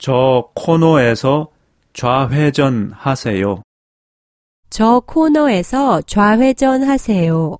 저 코너에서 좌회전하세요. 저 코너에서 좌회전하세요.